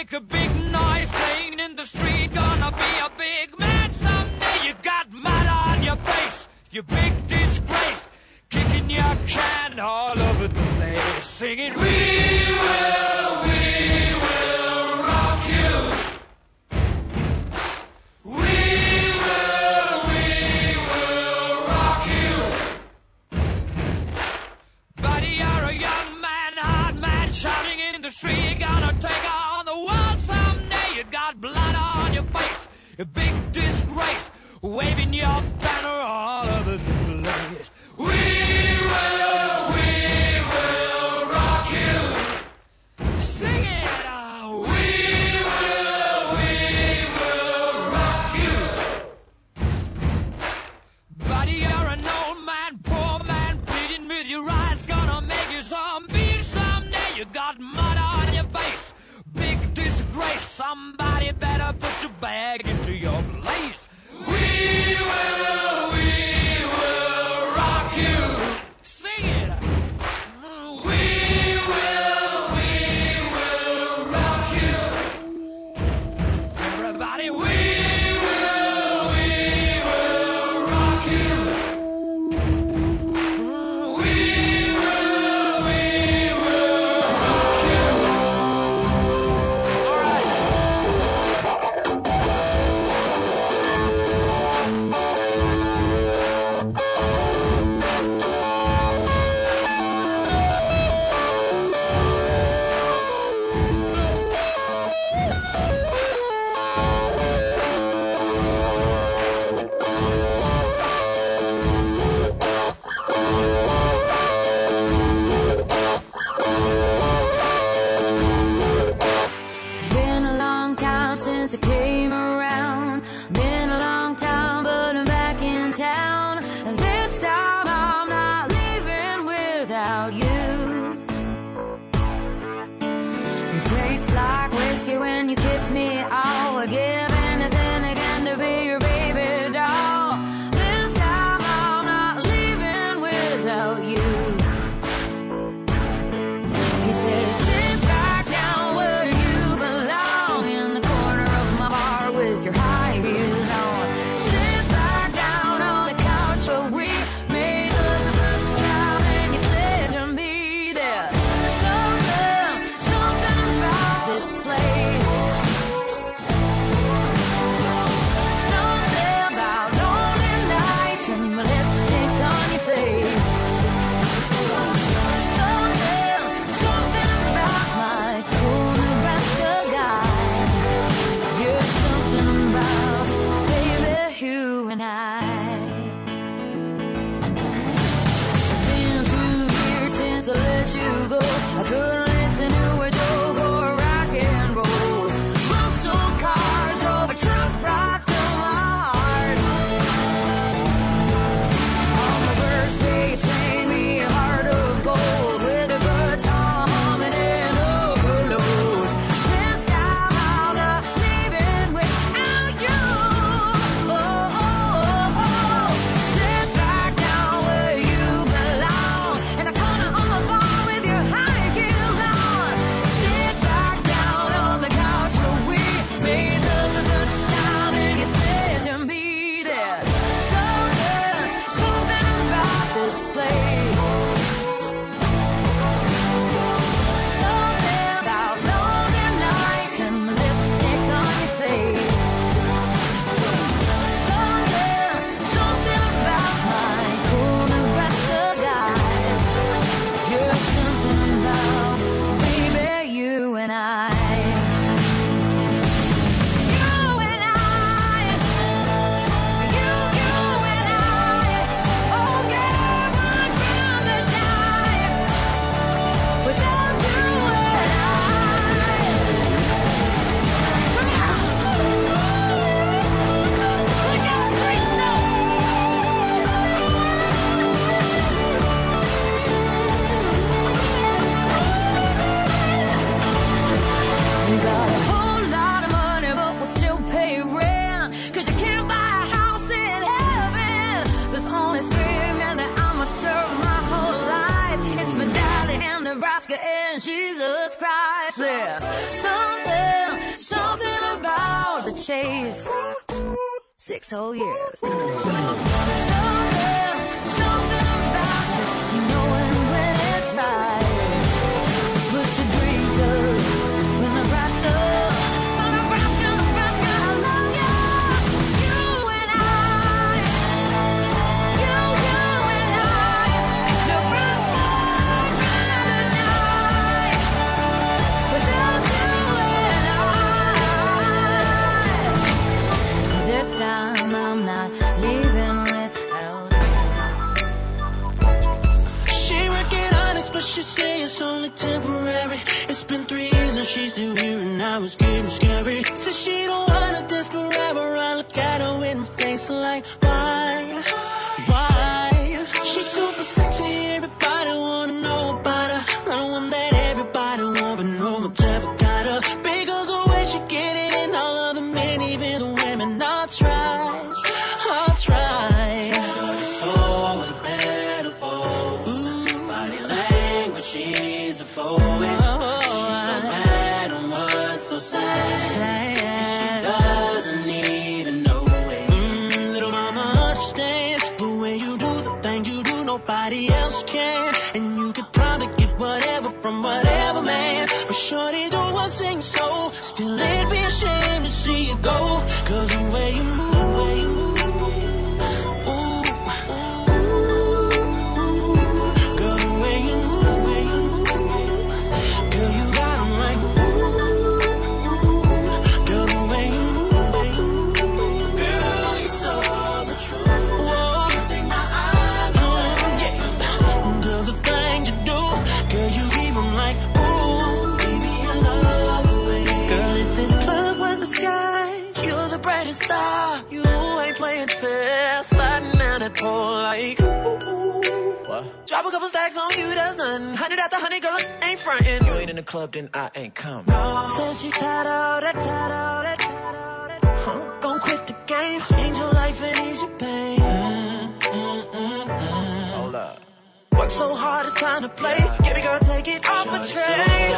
make a big noise playing in the street. Gonna be a big man someday. You got mud on your face, you big disgrace. Kicking your can all over the place, singing, We will. big disgrace, waving your banner all over the place. We will, we will rock you. Sing it. Oh, we will, we will rock you. Buddy, you're an old man, poor man, pleading with your eyes, gonna make you zombie someday. You got mud on your face, big disgrace. Somebody better your bag into your place. We will. We frontin'. You ain't in the club, then I ain't come. No. Says she tired of that, tired of that, tired of that. Huh? Gon' quit the game, change your life and ease your pain. Mm, mm, mm, mm. Hold up. Work so hard, it's time to play. Yeah. Give me girl, take it off a tray.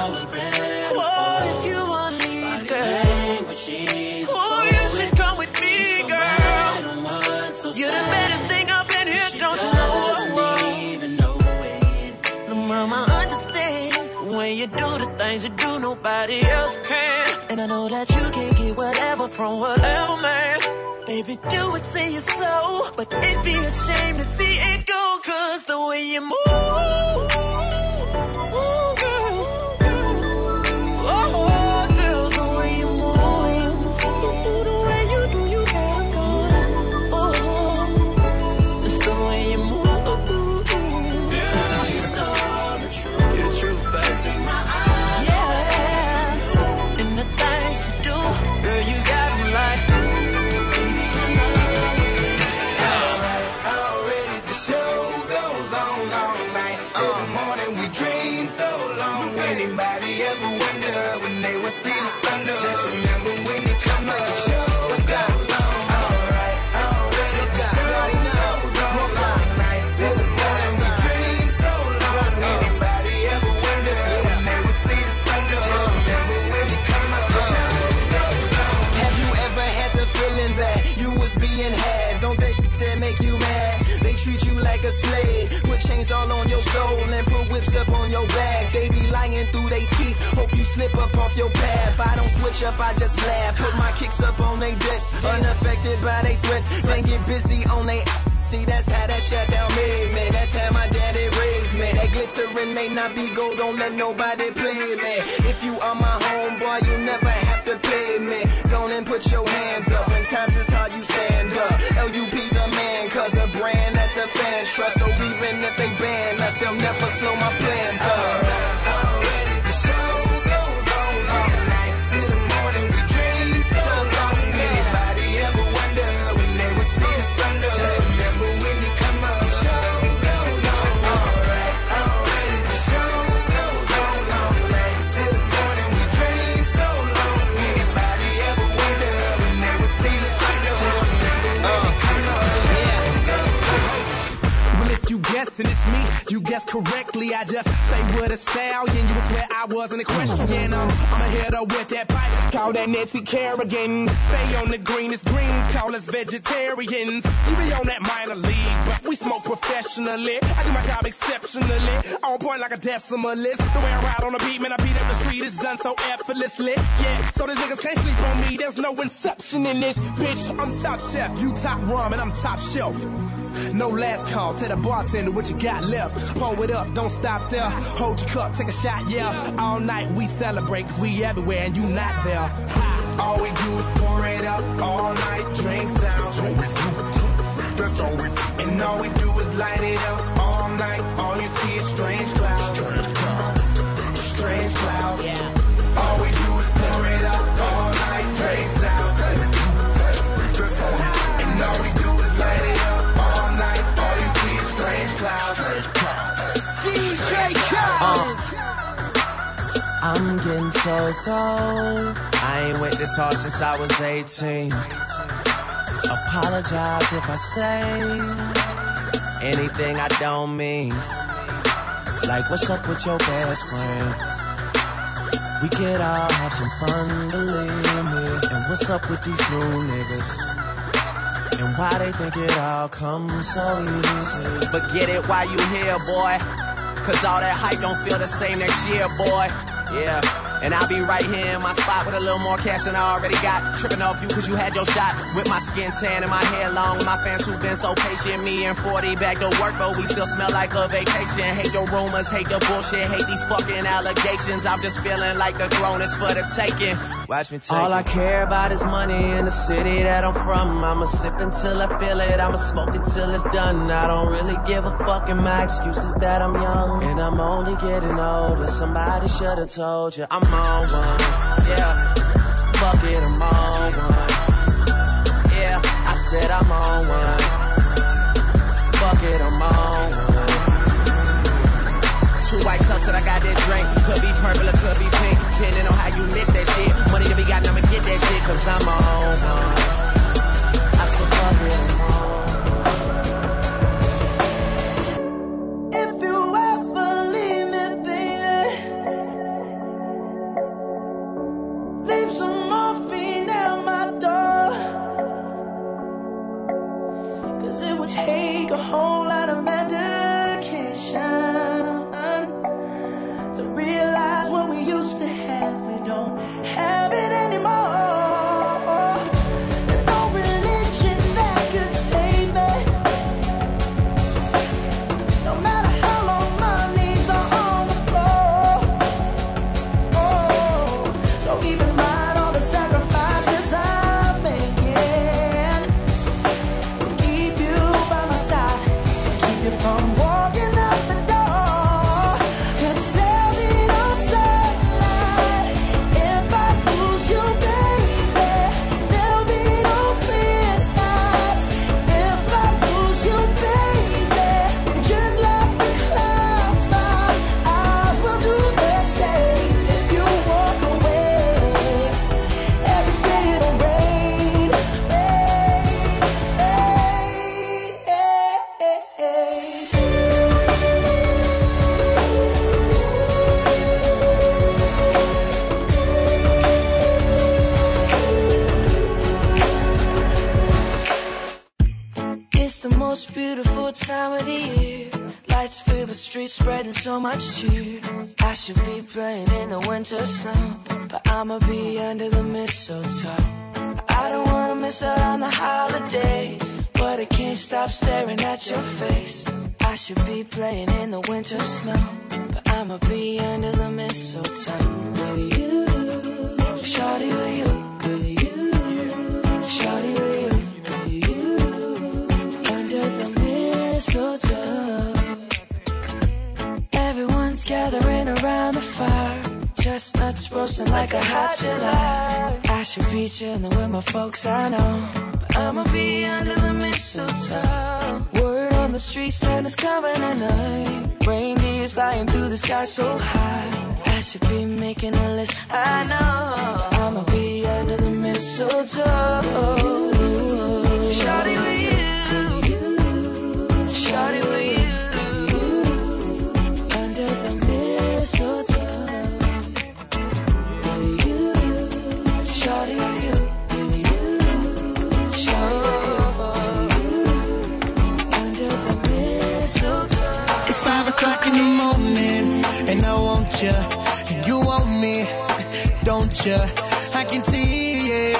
Oh, if you wanna leave, girl? Oh, you should come with me, girl. You're the baddest things you do, nobody else can. And I know that you can get whatever from whatever man. Baby, do it to your soul, but it'd be a shame to see it go, cause the way you move. your. They be lying through their teeth. Hope you slip up off your path. I don't switch up, I just laugh. Put my kicks up on they desk. Unaffected by they threats. Then get busy on they See, that's how that shut down me, man. That's how my daddy raised me. That glittering may not be gold. Don't let nobody play me. If you are my homeboy, you never the pavement. Go and put your hands up. When times is hard, you stand up. Lupe the man, cause a brand that the fans trust. So even if they ban us, they'll never slow my plans up. listen, it's me. You guessed correctly. I just stay with a stallion. You would swear I wasn't equestrian. I'm, I'm a hitter with that pipe. Call that Nancy Kerrigan. Stay on the greenest greens. Call us vegetarians. You be on that minor league, but we smoke professionally. I do my job exceptionally. On point like a decimalist. The way I ride on the beat, man, I beat up the street. It's done so effortlessly. Yeah, so these niggas can't sleep on me. There's no inception in this, bitch. I'm top chef. You top rum, and I'm top shelf. No last call. Tell the bartender what you got left. Pour it up, don't stop there. Hold your cup, take a shot, yeah. All night we celebrate, cause we everywhere and you not there. Ha. All we do is pour it up, all night drinks down. That's all we do. That's all we do. And all we do is light it up all night. All you see is strange clouds. Strange clouds. Strange clouds. Yeah. So cold. I ain't went this hard since I was 18. Apologize if I say anything I don't mean. Like, what's up with your best friend? We could all have some fun, believe me. And what's up with these new niggas? And why they think it all comes so easy? But get it while you here, boy. Cause all that hype don't feel the same next year, boy. Yeah. And I'll be right here in my spot with a little more cash than I already got. Tripping off you cause you had your shot. With my skin tan and my hair long. My fans who've been so patient. Me and 40 back to work, but we still smell like a vacation. Hate the rumors, hate the bullshit, hate these fucking allegations. I'm just feeling like the throne is for the taking. Watch me take All I care about is money in the city that I'm from. I'ma sip until I feel it. I'ma smoke until it's done. I don't really give a fuck. And my excuses that I'm young. And I'm only getting older. Somebody should've told you I'm on one. Yeah. Fuck it, I'm on one. Yeah. I said I'm on one. Fuck it, I'm on one. Two white cups that I got that drink. Could be purple or could be pink. Depending on how you mix that shit. Money to be got, I'ma get that shit. Cause I'm on one. Anymore. you? And you want me, don't you? I can see it.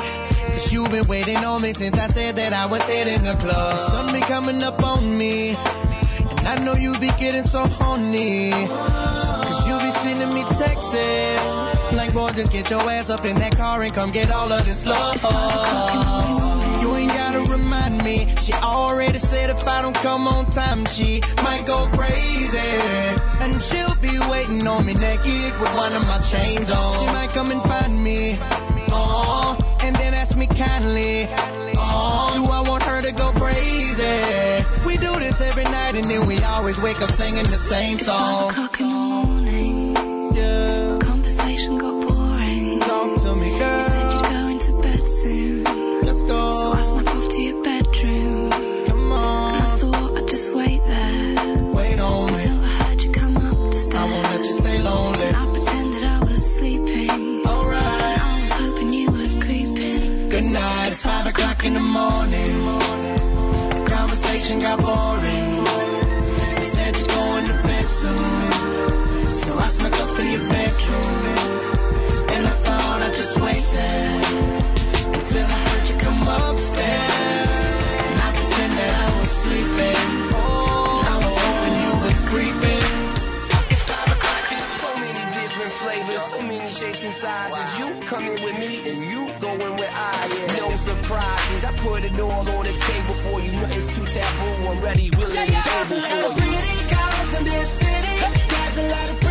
Cause you've been waiting on me since I said that I was hitting the club. The sun be coming up on me. And I know you be getting so horny. Cause you be sending me texts. Like, boy, just get your ass up in that car and come get all of this love remind me. She already said if I don't come on time, she might go crazy. And she'll be waiting on me naked with one of my chains on. She might come and find me. Oh, and then ask me kindly. Oh, do I want her to go crazy? We do this every night and then we always wake up singing the same song. in the morning. Conversation got boring. You said you're going to bed soon. So I snuck up to your bedroom. And I thought I'd just wait there. Until I heard you come upstairs. And I pretend that I was sleeping. And I was hoping you were creeping. It's five o'clock and so many different flavors. So many shapes and sizes. You coming with me and you going where I am. No surprise put it all on the table for you. Nothing's too taboo. I'm ready, willing, and able for you. There's a lot of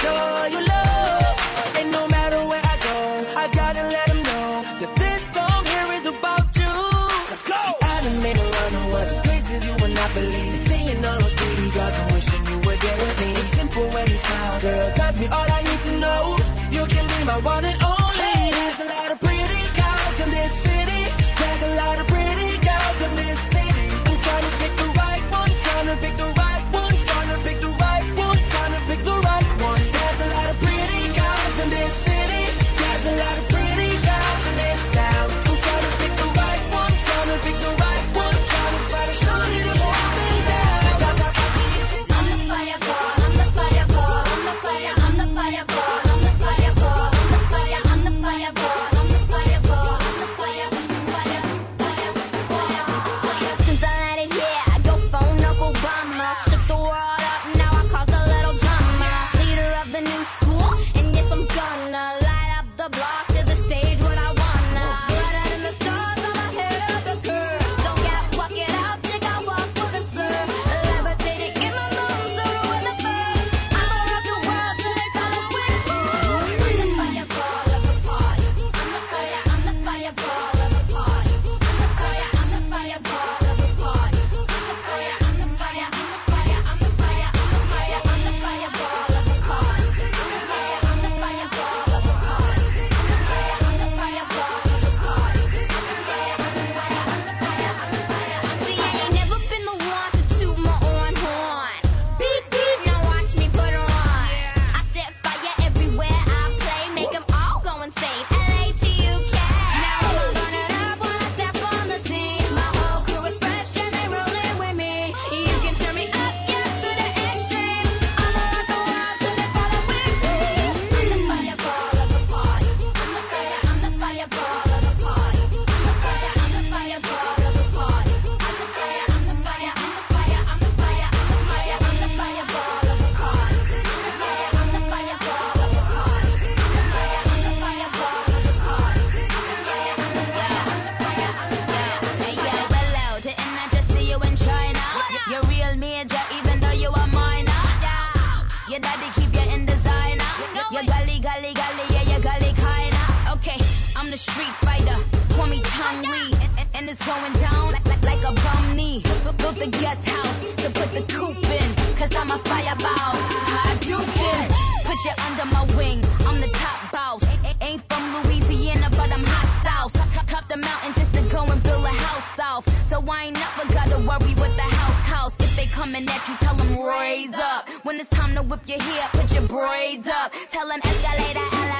show you love. going down like, like, a bum knee. Built the guest house to put the coop in, cause I'm a fireball. I do fin. Put you under my wing, I'm the top boss. Ain't from Louisiana, but I'm hot south. Cup the mountain just to go and build a house south. So I ain't never gotta worry what the house costs. If they coming at you, tell them raise up. When it's time to whip your hair, put your braids up. Tell them escalator,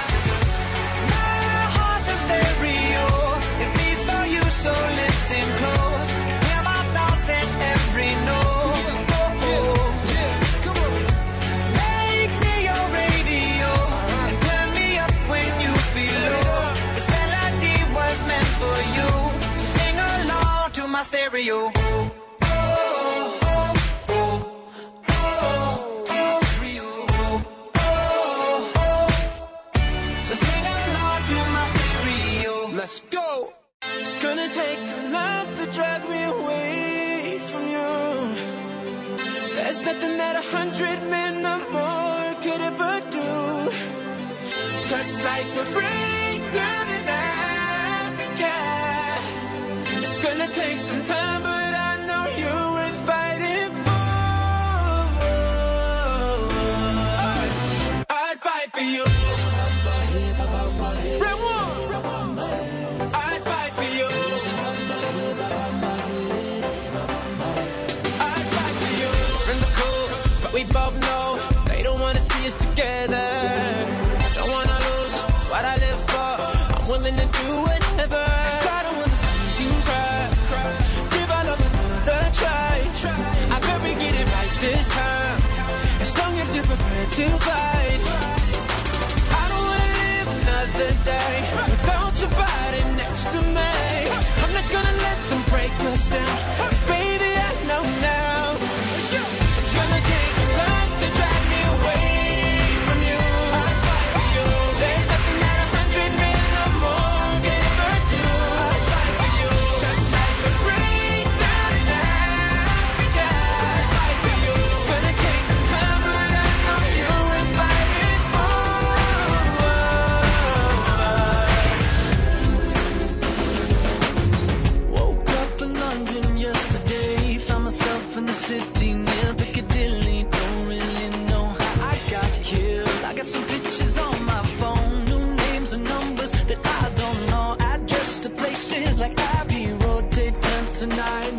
tonight.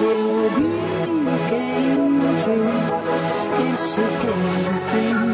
That your dreams came true. Guess you get everything.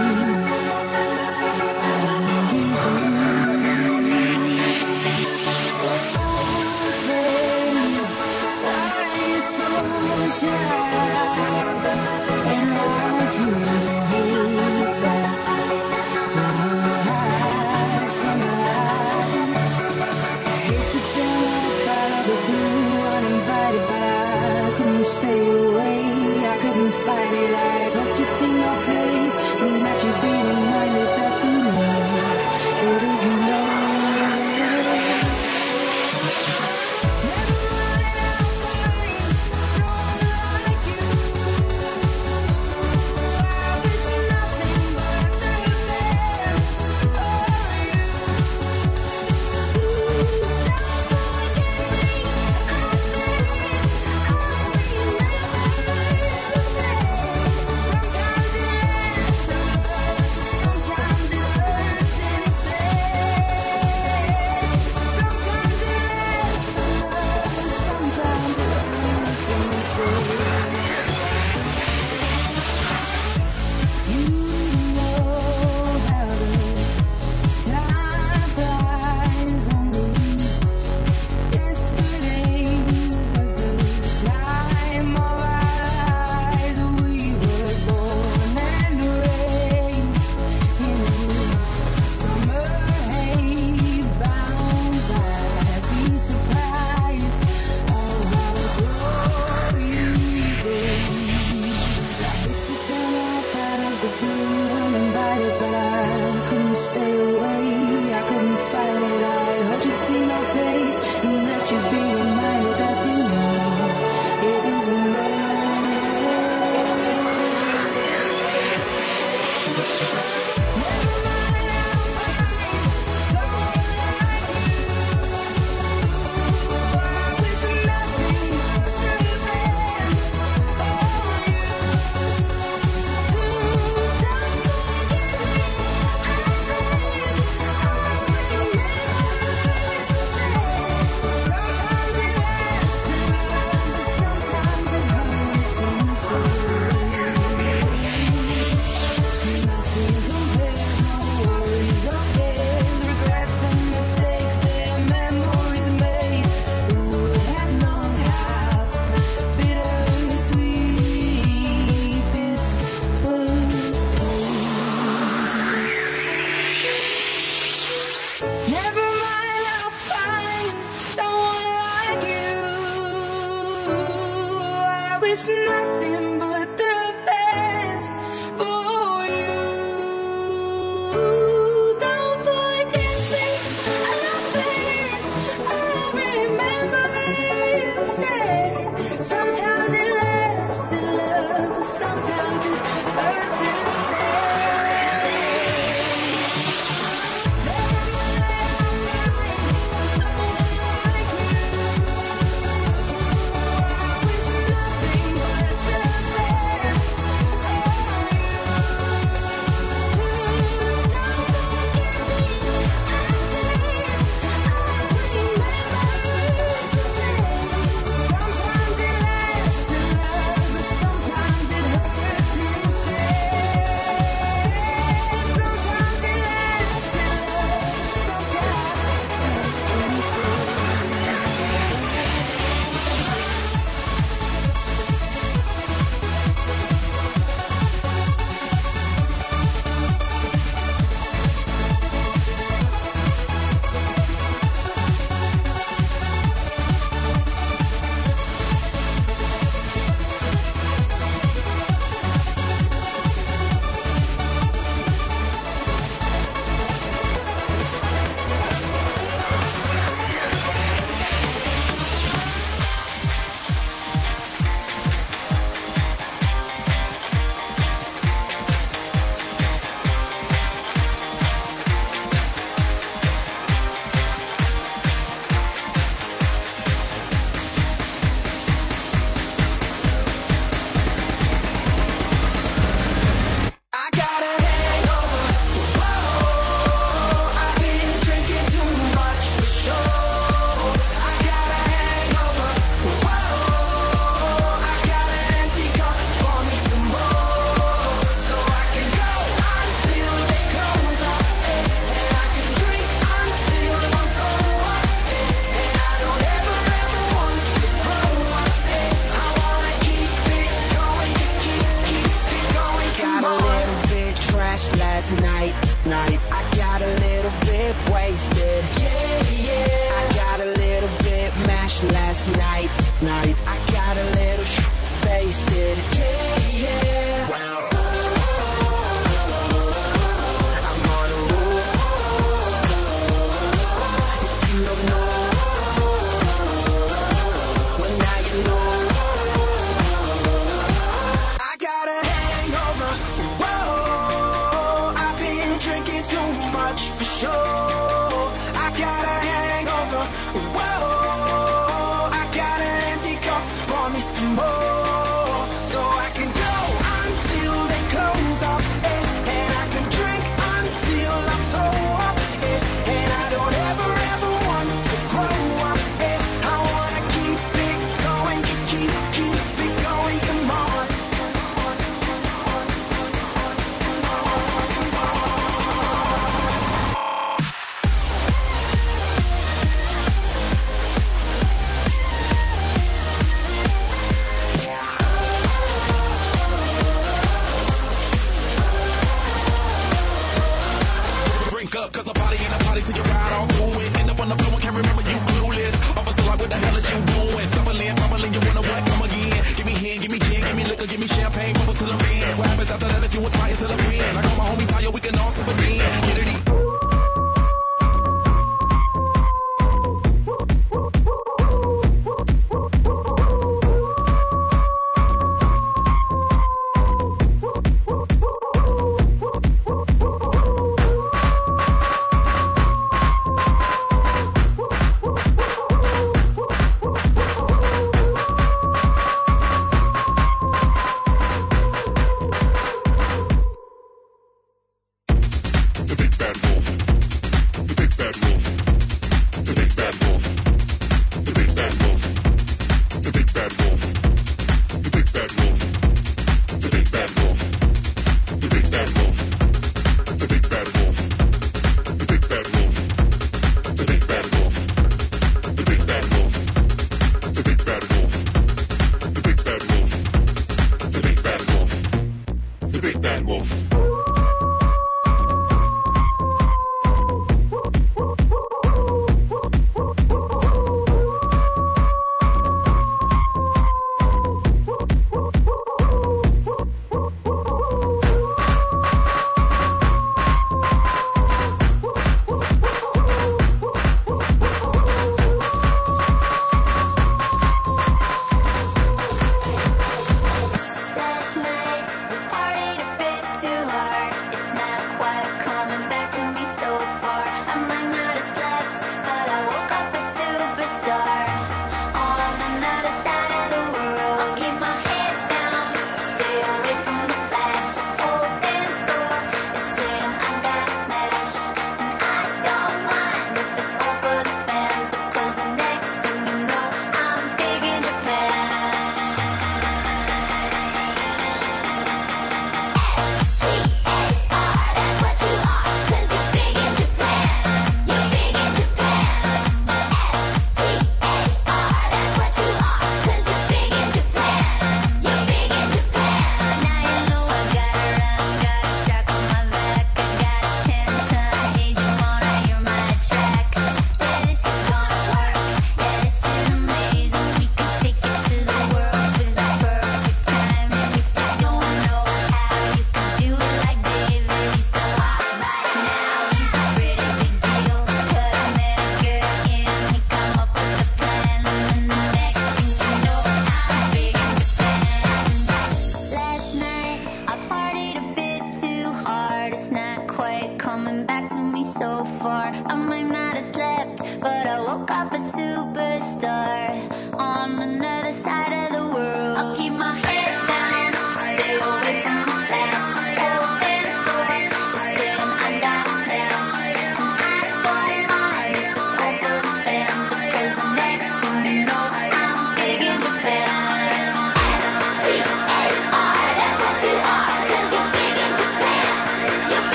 body to your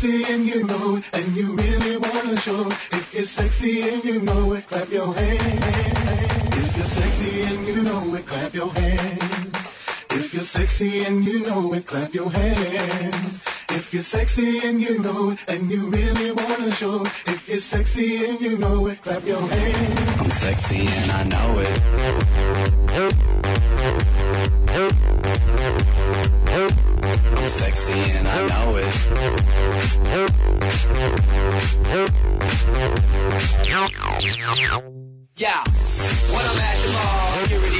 sexy and you know it, and you really wanna show it. If you're sexy and you know it, clap your hands. If you're sexy and you know it, clap your hands. If you're sexy and you know it, clap your hands. If you're sexy and you know it, and you really wanna show it. If you're sexy and you know it, clap your hands. I'm sexy and I know it. Sexy and I know it. Yeah, when I'm at the mall, security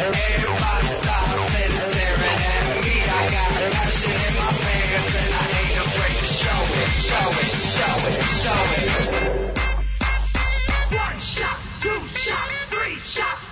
Everybody staring at me. I got passion in my pants and I ain't afraid to show it, show it, show it, show it. One shot, two shot, three shot,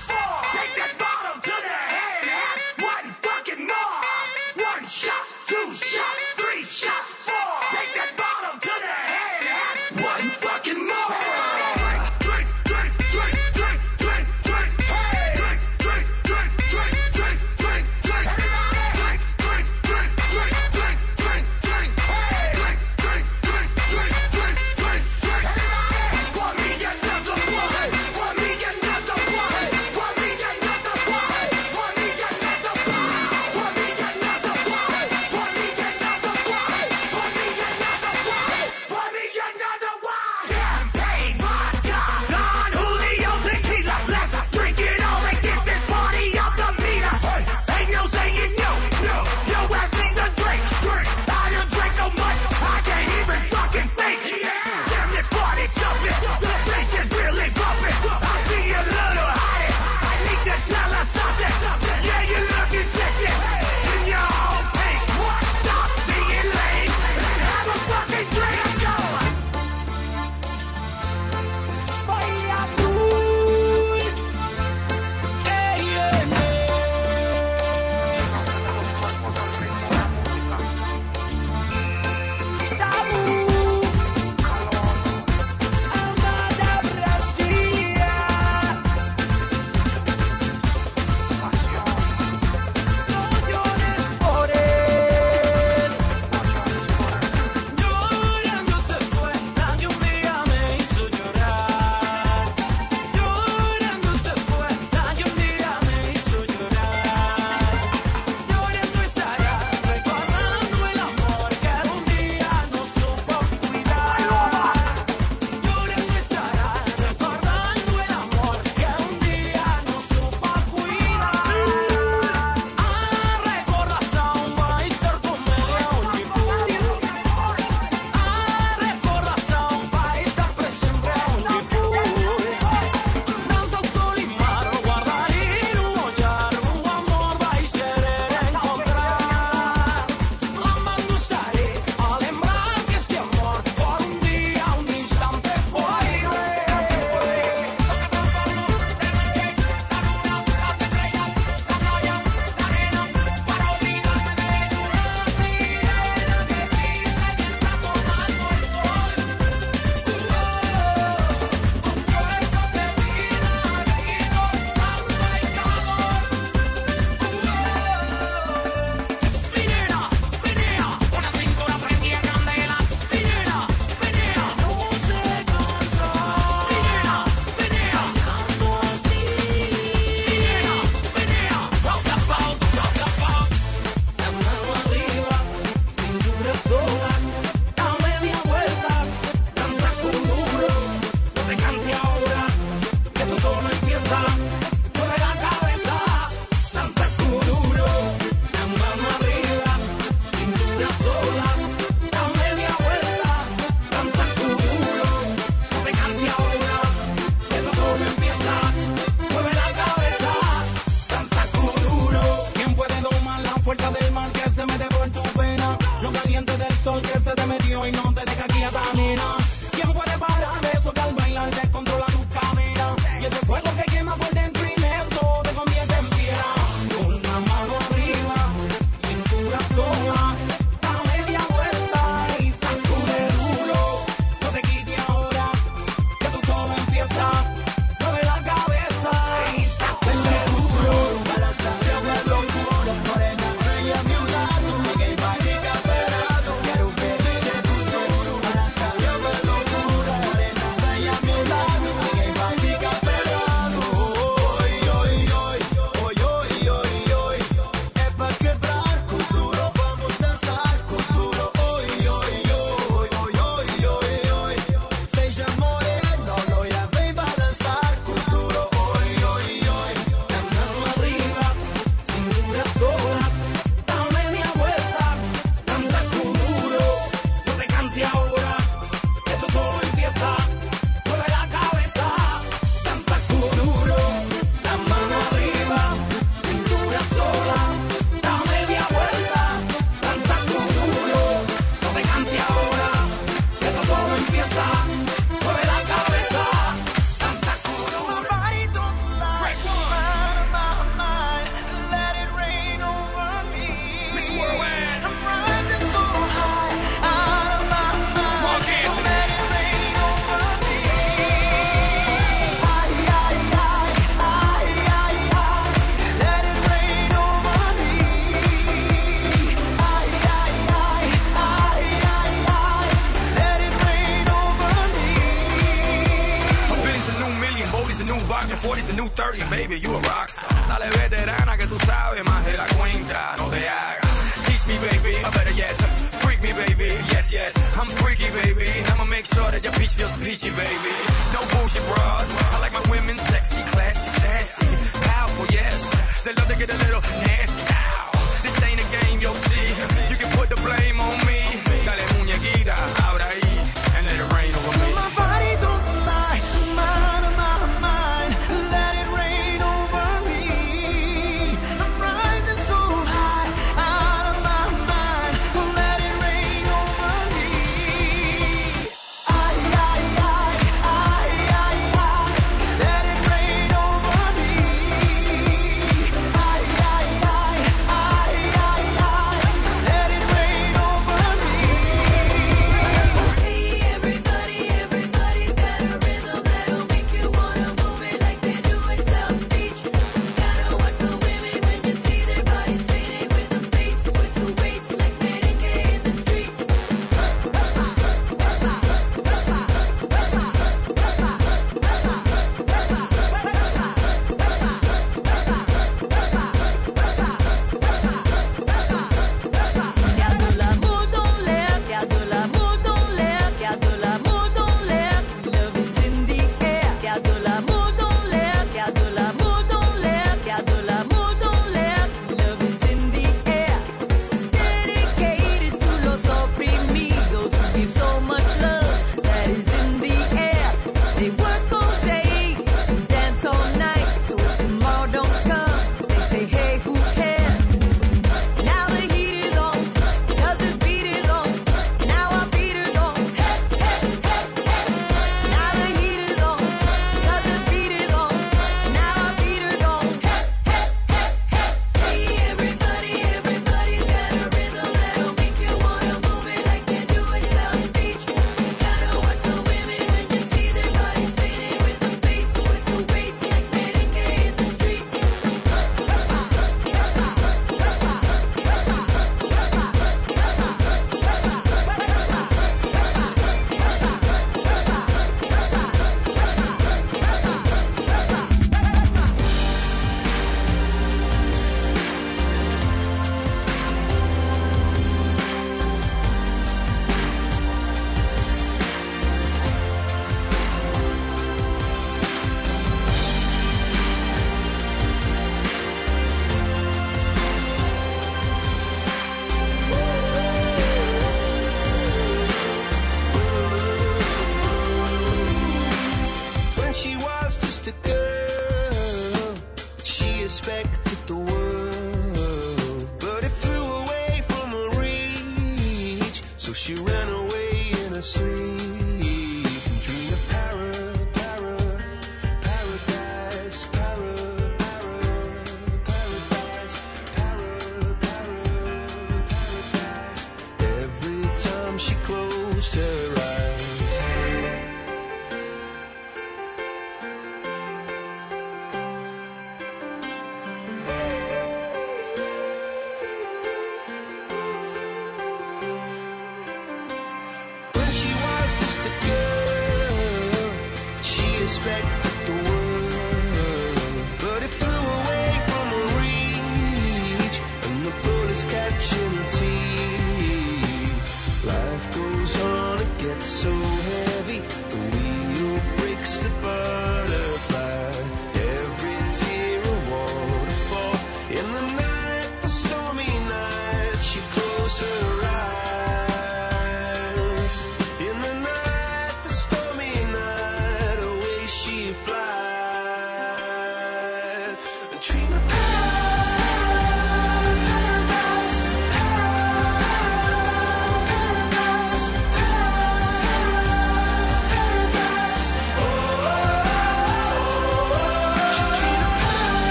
40's the new 30, baby, you a rockstar. Dale veterana que tú sabes más de la cuenta, no te hagas. Teach me, baby, I better yes. Freak me, baby, yes, yes. I'm freaky, baby. I'ma make sure that your peach feels peachy, baby. No bullshit, bras. I like my women sexy, classy, sassy, powerful, yes. They love to get a little nasty. Ow. This ain't a game, yo, see. You can put the blame on me. Dale muñequita,